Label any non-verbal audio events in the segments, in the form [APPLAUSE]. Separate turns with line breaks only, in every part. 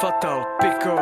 Fatal, Pico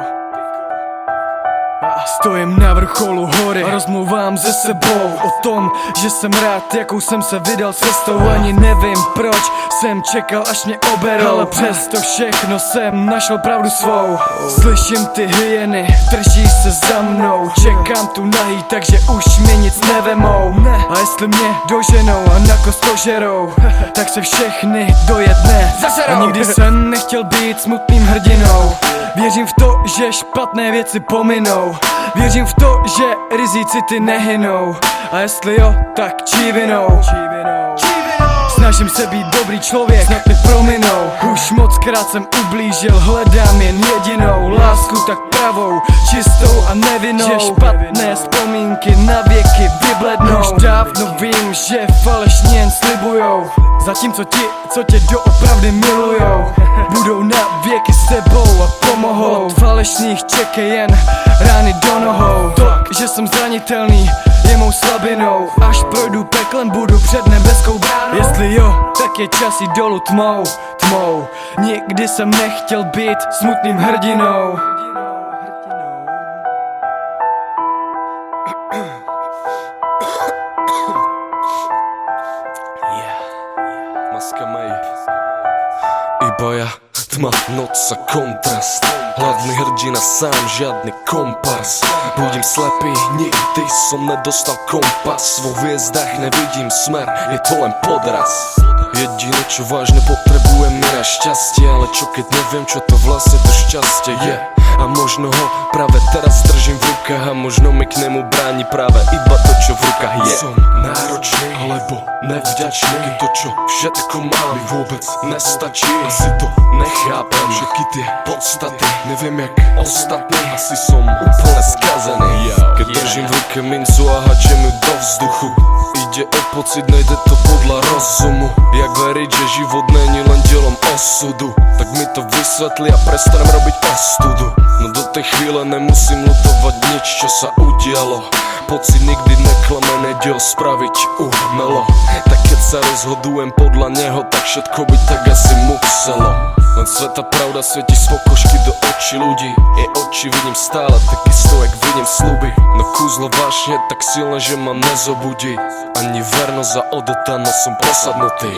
a stojím na vrcholu hory a rozmluvám se sebou o tom, že jsem rád, jakou jsem se vydal cestou. Ani nevím proč jsem čekal, až mě oberou. Ale přesto všechno jsem našel pravdu svou. Slyším ty hyeny, drží se za mnou. Čekám tu nahý, takže už mi nic nevemou. A jestli mě doženou a na kost požerou [LAUGHS] Tak se všechny do jedné. A nikdy jsem nechtěl být smutným hrdinou. Věřím v to, že špatné věci pominou Věřím v to, že rizíci ty nehynou. A jestli jo, tak čí vinou Snažím se být dobrý člověk, snad mi prominou. Už moc krát jsem ublížil, hledám jen jedinou. Lásku tak pravou, čistou a nevinnou. Že špatné vzpomínky na věky vyblednou. Už dávno vím, že falešně jen slibujou. Zatímco ti, co tě doopravdy milujou Budou na věky s tebou falešných čekej jen rány do nohou. To, že jsem zranitelný, je mou slabinou. Až projdu peklem, budu před nebeskou bránou. Jestli jo, tak je čas jít dolů tmou, tmou. Nikdy jsem nechtěl být smutným hrdinou.
Maska May Iba ja, tma, noc a kontrast. Hlavný hrdina sám, žiadny kompas. Budím slepý, nikdy som nedostal kompas. Vo hviezdách nevidím smer, je to len podraz. Jediné čo vážne potrebujem je šťastie Ale čo keď neviem čo to vlastne to šťastie je A možno ho práve teraz držím v rukách A možno mi k nemu bráni práve iba to čo v rukách je. Som náročný alebo nevďačný. Keď to čo všetko mám mi vôbec nestačí. Asi to nechápem. Všetky tie podstaty Neviem jak ostatní. Asi som úplne skazený. Keď držím v ruke mincu a hačem ju do vzduchu Ide o pocit, nejde to podľa rozumu. Jak veriť, že život není len dielom osudu Tak mi to vysvetlí a prestanem robiť ostudu No do tej chvíle nemusím lutovať nič, čo sa udialo Pocit nikdy neklame, nejde ho spraviť umelo Tak keď sa rozhodujem podľa neho, tak všetko by tak asi muselo. Len sveta pravda svieti z pokožky do očí ľudí. Jej oči vidím stále takisto, jak vidím sluby. No kúzlo vášne tak silné, že ma nezobudí. Ani vernosť a odotanosť som posadnutý